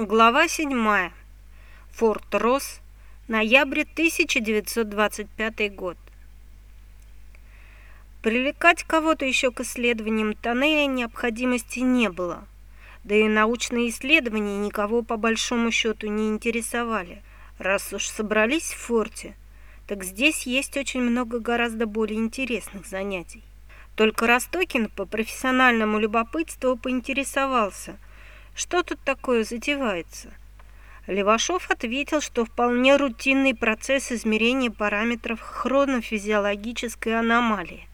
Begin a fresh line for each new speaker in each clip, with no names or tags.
Глава 7. Форт Росс. Ноябрь 1925 год. Привлекать кого-то еще к исследованиям тоннеля необходимости не было. Да и научные исследования никого по большому счету не интересовали. Раз уж собрались в форте, так здесь есть очень много гораздо более интересных занятий. Только Ростокин по профессиональному любопытству поинтересовался – что тут такое затевается? Левашов ответил, что вполне рутинный процесс измерения параметров хронофизиологической аномалии.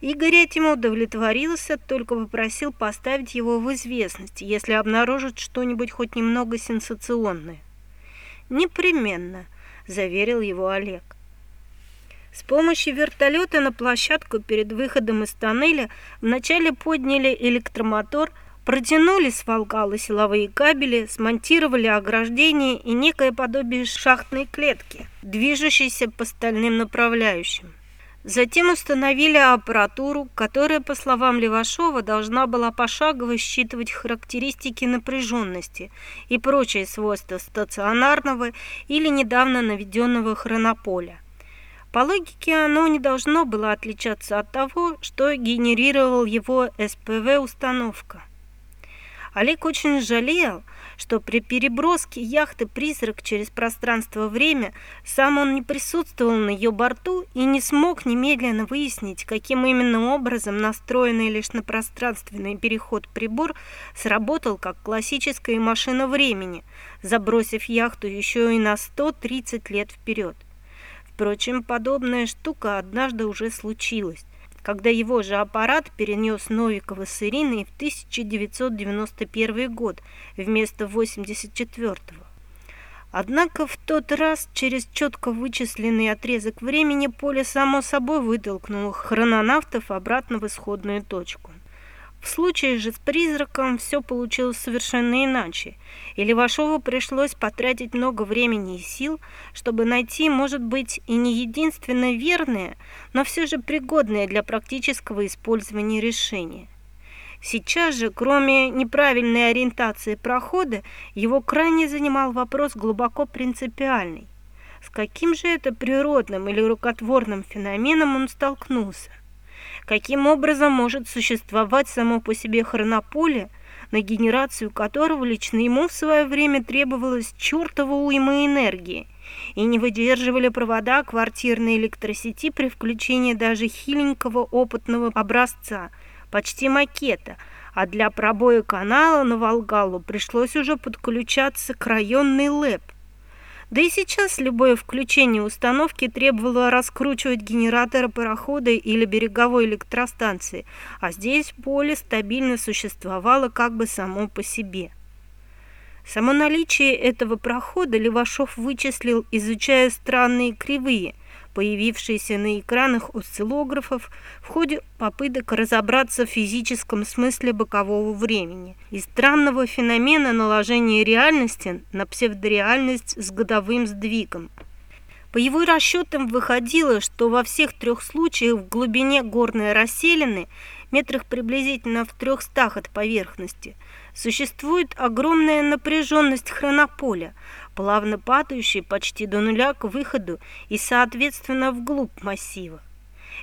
Игорь этим удовлетворился, только попросил поставить его в известность, если обнаружит что-нибудь хоть немного сенсационное. «Непременно», – заверил его Олег. С помощью вертолета на площадку перед выходом из тоннеля вначале подняли электромотор – Протянули с Волгала силовые кабели, смонтировали ограждение и некое подобие шахтной клетки, движущейся по стальным направляющим. Затем установили аппаратуру, которая, по словам Левашова, должна была пошагово считывать характеристики напряженности и прочие свойства стационарного или недавно наведенного хронополя. По логике, оно не должно было отличаться от того, что генерировал его СПВ-установка. Олег очень жалел, что при переброске яхты «Призрак» через пространство-время сам он не присутствовал на ее борту и не смог немедленно выяснить, каким именно образом настроенный лишь на пространственный переход прибор сработал как классическая машина времени, забросив яхту еще и на 130 лет вперед. Впрочем, подобная штука однажды уже случилась когда его же аппарат перенес Новикова с Ириной в 1991 год вместо 84-го. Однако в тот раз через четко вычисленный отрезок времени поле само собой вытолкнуло хрононавтов обратно в исходную точку. В случае же с призраком все получилось совершенно иначе, и Левашову пришлось потратить много времени и сил, чтобы найти, может быть, и не единственно верное, но все же пригодное для практического использования решение. Сейчас же, кроме неправильной ориентации прохода, его крайне занимал вопрос глубоко принципиальный. С каким же это природным или рукотворным феноменом он столкнулся? Каким образом может существовать само по себе хронополе, на генерацию которого лично ему в свое время требовалось чертова уйма энергии, и не выдерживали провода квартирной электросети при включении даже хиленького опытного образца, почти макета, а для пробоя канала на Волгалу пришлось уже подключаться к районной ЛЭП – да и сейчас любое включение установки требовало раскручивать генераторы парохода или береговой электростанции, а здесь поле стабильно существовало как бы само по себе. Само наличие этого прохода Левашов вычислил, изучая странные кривые, появившиеся на экранах осциллографов в ходе попыток разобраться в физическом смысле бокового времени и странного феномена наложения реальности на псевдореальность с годовым сдвигом. По его расчетам выходило, что во всех трех случаях в глубине горной расселины, метрах приблизительно в трехстах от поверхности, существует огромная напряженность хронополя, плавно падающий почти до нуля к выходу и, соответственно, вглубь массива.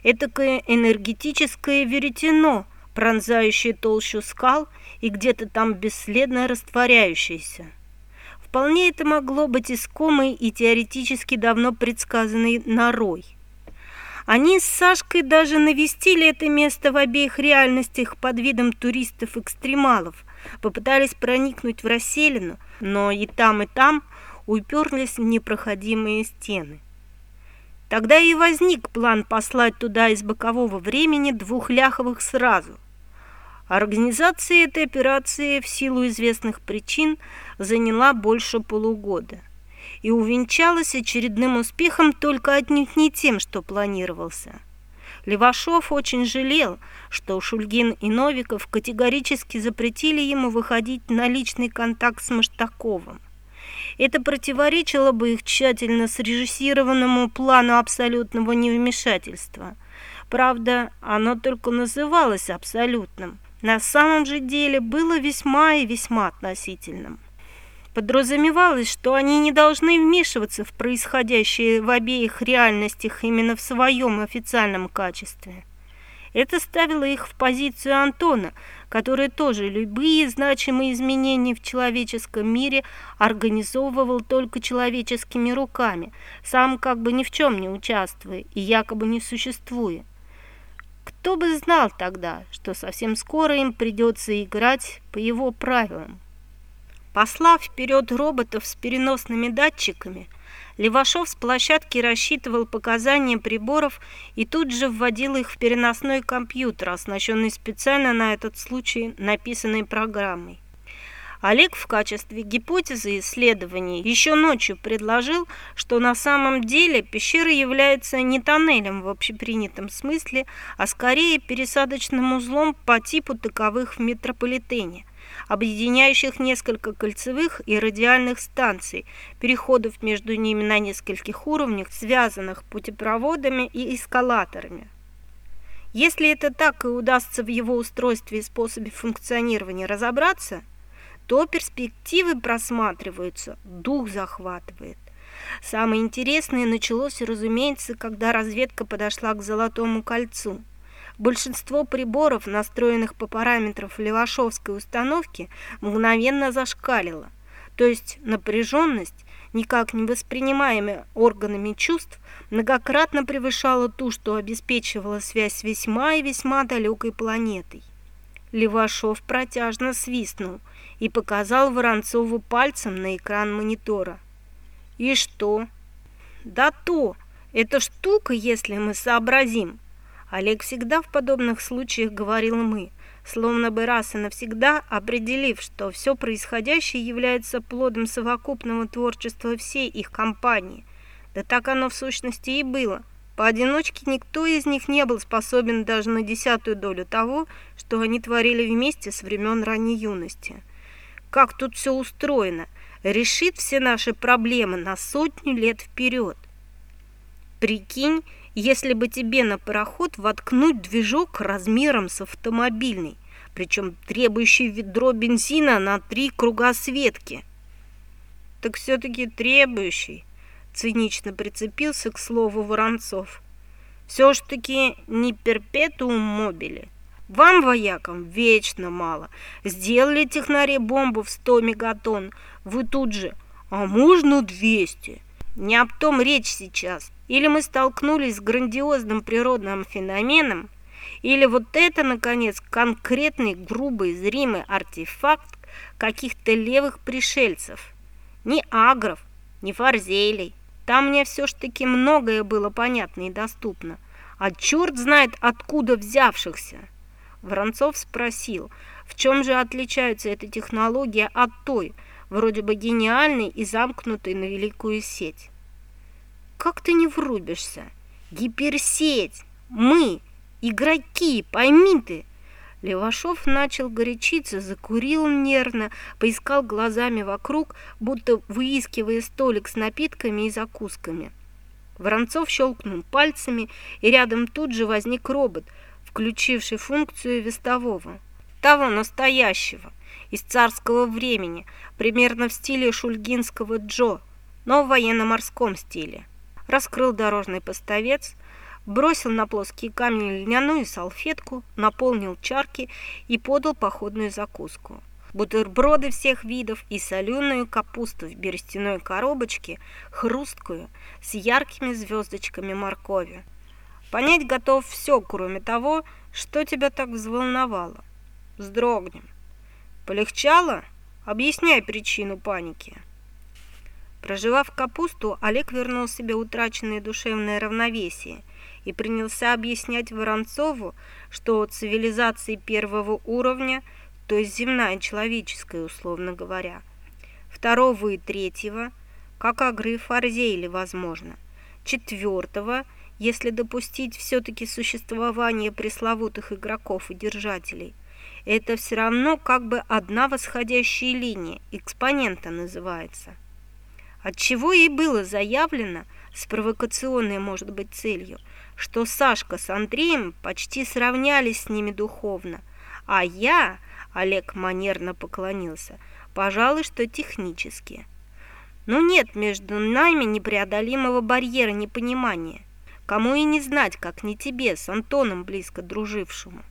Этакое энергетическое веретено, пронзающее толщу скал и где-то там бесследно растворяющееся. Вполне это могло быть искомой и теоретически давно предсказанной норой. Они с Сашкой даже навестили это место в обеих реальностях под видом туристов-экстремалов, попытались проникнуть в расселину, но и там, и там уперлись в непроходимые стены. Тогда и возник план послать туда из бокового времени двух ляховых сразу. Организация этой операции в силу известных причин заняла больше полугода и увенчалась очередным успехом только отнюдь не тем, что планировался – Левашов очень жалел, что Шульгин и Новиков категорически запретили ему выходить на личный контакт с Маштаковым. Это противоречило бы их тщательно срежиссированному плану абсолютного невмешательства. Правда, оно только называлось абсолютным. На самом же деле было весьма и весьма относительным. Подразумевалось, что они не должны вмешиваться в происходящее в обеих реальностях именно в своем официальном качестве. Это ставило их в позицию Антона, который тоже любые значимые изменения в человеческом мире организовывал только человеческими руками, сам как бы ни в чем не участвуя и якобы не существуя. Кто бы знал тогда, что совсем скоро им придется играть по его правилам. Послав вперед роботов с переносными датчиками, Левашов с площадки рассчитывал показания приборов и тут же вводил их в переносной компьютер, оснащенный специально на этот случай написанной программой. Олег в качестве гипотезы исследований еще ночью предложил, что на самом деле пещера является не тоннелем в общепринятом смысле, а скорее пересадочным узлом по типу таковых в метрополитене – объединяющих несколько кольцевых и радиальных станций, переходов между ними на нескольких уровнях, связанных путепроводами и эскалаторами. Если это так и удастся в его устройстве и способе функционирования разобраться, то перспективы просматриваются, дух захватывает. Самое интересное началось, разумеется, когда разведка подошла к Золотому кольцу – Большинство приборов, настроенных по параметрам левашовской установки, мгновенно зашкалило. То есть напряженность, никак не воспринимаемая органами чувств, многократно превышала ту, что обеспечивала связь весьма и весьма далекой планетой. Левашов протяжно свистнул и показал Воронцову пальцем на экран монитора. «И что?» «Да то! Эта штука, если мы сообразим, Олег всегда в подобных случаях говорил «мы», словно бы раз и навсегда определив, что все происходящее является плодом совокупного творчества всей их компании. Да так оно в сущности и было. Поодиночке никто из них не был способен даже на десятую долю того, что они творили вместе с времен ранней юности. Как тут все устроено? Решит все наши проблемы на сотню лет вперед. Прикинь, если бы тебе на пароход воткнуть движок размером с автомобильный, причем требующий ведро бензина на три круга светки. Так все-таки требующий, цинично прицепился к слову Воронцов. Все ж таки не перпетуум мобили. Вам, воякам, вечно мало. Сделали технари бомбу в 100 мегатонн, вы тут же, а можно 200. Не об том речь сейчас. Или мы столкнулись с грандиозным природным феноменом, или вот это, наконец, конкретный, грубый, зримый артефакт каких-то левых пришельцев. Ни агров, ни фарзелей. Там мне все ж таки многое было понятно и доступно. А черт знает, откуда взявшихся. Воронцов спросил, в чем же отличается эта технология от той, вроде бы гениальной и замкнутой на великую сеть. Как ты не врубишься? Гиперсеть! Мы, игроки, пойми ты!» Левашов начал горячиться, закурил нервно, поискал глазами вокруг, будто выискивая столик с напитками и закусками. Воронцов щелкнул пальцами, и рядом тут же возник робот, включивший функцию вестового. Того настоящего, из царского времени, примерно в стиле шульгинского Джо, но в военно-морском стиле раскрыл дорожный поставец, бросил на плоские камни льняную салфетку, наполнил чарки и подал походную закуску. Бутерброды всех видов и соленую капусту в берестяной коробочке, хрусткую, с яркими звездочками моркови. Понять готов все, кроме того, что тебя так взволновало. Вздрогнем. Полегчало? Объясняй причину паники. Проживав капусту, Олег вернул себе утраченное душевное равновесие и принялся объяснять Воронцову, что цивилизации первого уровня, то есть земная человеческая, условно говоря, второго и третьего, как агры Фарзейли, возможно, четвертого, если допустить все-таки существование пресловутых игроков и держателей, это все равно как бы одна восходящая линия, экспонента называется отчего ей было заявлено с провокационной, может быть, целью, что Сашка с Андреем почти сравнялись с ними духовно, а я, Олег манерно поклонился, пожалуй, что технически. Но нет между нами непреодолимого барьера непонимания. Кому и не знать, как не тебе, с Антоном близко дружившему.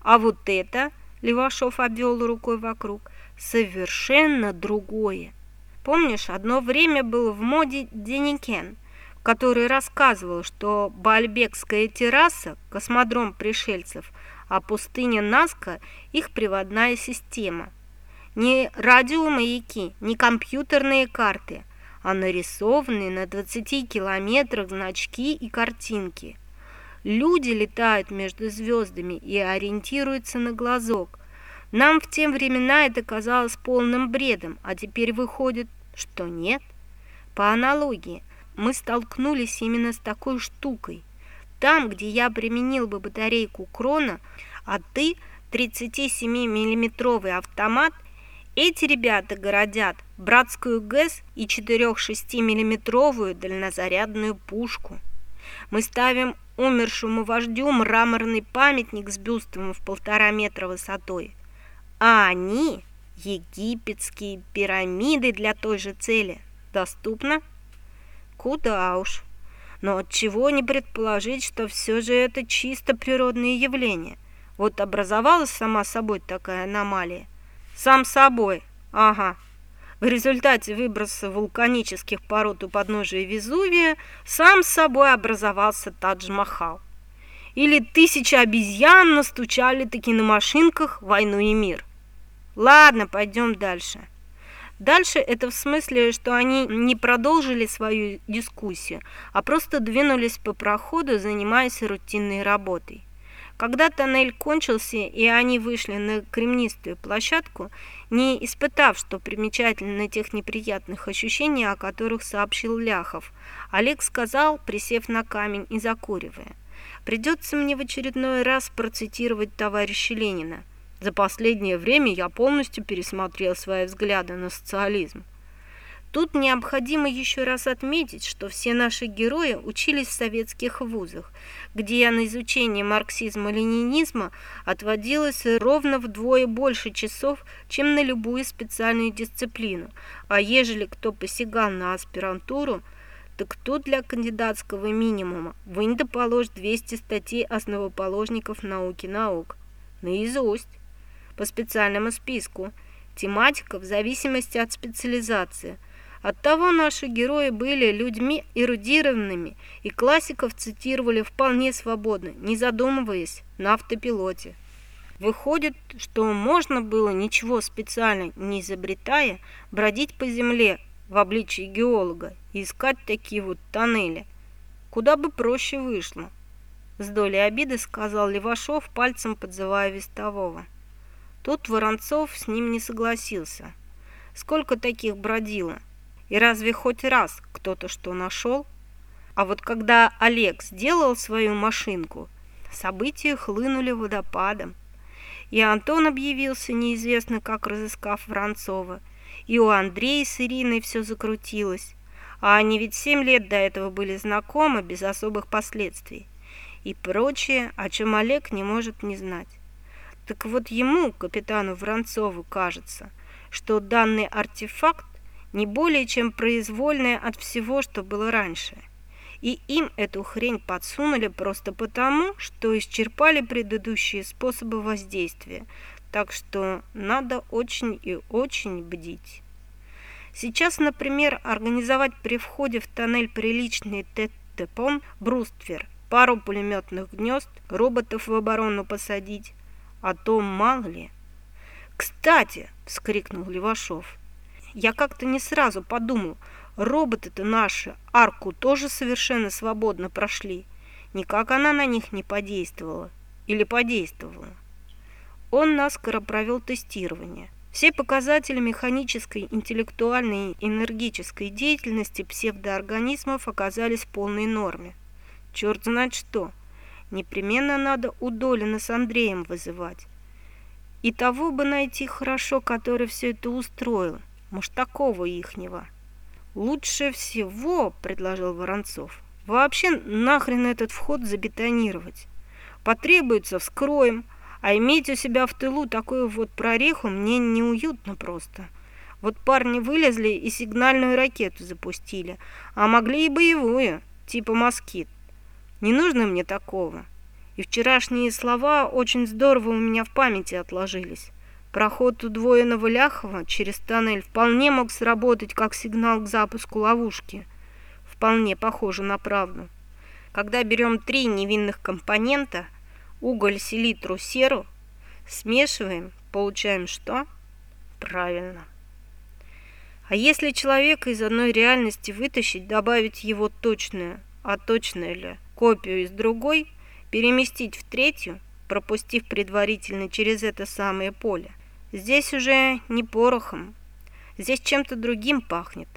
А вот это, Левашов обвел рукой вокруг, совершенно другое. Помнишь, одно время был в моде Деникен, который рассказывал, что Бальбекская терраса – космодром пришельцев, а пустыня Наска – их приводная система. Не радиомаяки, не компьютерные карты, а нарисованные на 20 километрах значки и картинки. Люди летают между звездами и ориентируются на глазок. Нам в те времена это казалось полным бредом, а теперь выходит, что нет. По аналогии, мы столкнулись именно с такой штукой. Там, где я применил бы батарейку Крона, а ты 37-миллиметровый автомат, эти ребята городят братскую ГЭС и 4-6-миллиметровую дальнозарядную пушку. Мы ставим умершему вождю мраморный памятник с бюстом в полтора метра высотой. А они, египетские пирамиды для той же цели, доступно? Куда уж. Но от чего не предположить, что все же это чисто природные явления? Вот образовалась сама собой такая аномалия. Сам собой, ага. В результате выброса вулканических пород у подножия Везувия сам собой образовался Тадж-Махал. Или тысячи обезьян настучали таки на машинках «Войну и мир». Ладно, пойдем дальше. Дальше это в смысле, что они не продолжили свою дискуссию, а просто двинулись по проходу, занимаясь рутинной работой. Когда тоннель кончился и они вышли на кремнистую площадку, не испытав, что примечательно тех неприятных ощущений, о которых сообщил Ляхов, Олег сказал, присев на камень и закуривая, «Придется мне в очередной раз процитировать товарища Ленина. За последнее время я полностью пересмотрел свои взгляды на социализм. Тут необходимо еще раз отметить, что все наши герои учились в советских вузах, где на изучение марксизма-ленинизма отводилось ровно вдвое больше часов, чем на любую специальную дисциплину. А ежели кто посягал на аспирантуру, так тут для кандидатского минимума вынь да положь 200 статей основоположников науки наук. Наизусть. По специальному списку. Тематика в зависимости от специализации – Оттого наши герои были людьми эрудированными, и классиков цитировали вполне свободно, не задумываясь, на автопилоте. Выходит, что можно было, ничего специально не изобретая, бродить по земле в обличии геолога и искать такие вот тоннели. Куда бы проще вышло. С долей обиды сказал Левашов, пальцем подзывая вестового. Тут Воронцов с ним не согласился. Сколько таких бродило? И разве хоть раз кто-то что нашел? А вот когда Олег сделал свою машинку, события хлынули водопадом. И Антон объявился неизвестно как, разыскав Воронцова. И у Андрея с Ириной все закрутилось. А они ведь семь лет до этого были знакомы без особых последствий. И прочее, о чем Олег не может не знать. Так вот ему, капитану Воронцову, кажется, что данный артефакт не более чем произвольное от всего, что было раньше. И им эту хрень подсунули просто потому, что исчерпали предыдущие способы воздействия, так что надо очень и очень бдить. Сейчас, например, организовать при входе в тоннель приличный ТТПОН бруствер, пару пулеметных гнезд, роботов в оборону посадить, а то мало ли. «Кстати!» – вскрикнул Левашов – я как-то не сразу подумал, роботы-то наши арку тоже совершенно свободно прошли. Никак она на них не подействовала. Или подействовала. Он наскоро провел тестирование. Все показатели механической, интеллектуальной и энергической деятельности псевдоорганизмов оказались в полной норме. Черт знает что. Непременно надо у Долина с Андреем вызывать. И того бы найти хорошо, который все это устроил. Может, такого ихнего. Лучше всего, предложил Воронцов, вообще нахрен этот вход забетонировать. Потребуется, вскроем, А иметь у себя в тылу такую вот прореху мне неуютно просто. Вот парни вылезли и сигнальную ракету запустили, а могли и боевую, типа москит. Не нужно мне такого. И вчерашние слова очень здорово у меня в памяти отложились. Проход удвоенного Ляхова через тоннель вполне мог сработать как сигнал к запуску ловушки. Вполне похоже на правду. Когда берем три невинных компонента – уголь, селитру, серу, смешиваем, получаем что? Правильно. А если человека из одной реальности вытащить, добавить его точную, а точная ли, копию из другой, переместить в третью, пропустив предварительно через это самое поле, здесь уже не порохом, здесь чем-то другим пахнет.